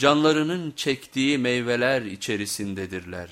canlarının çektiği meyveler içerisindedirler.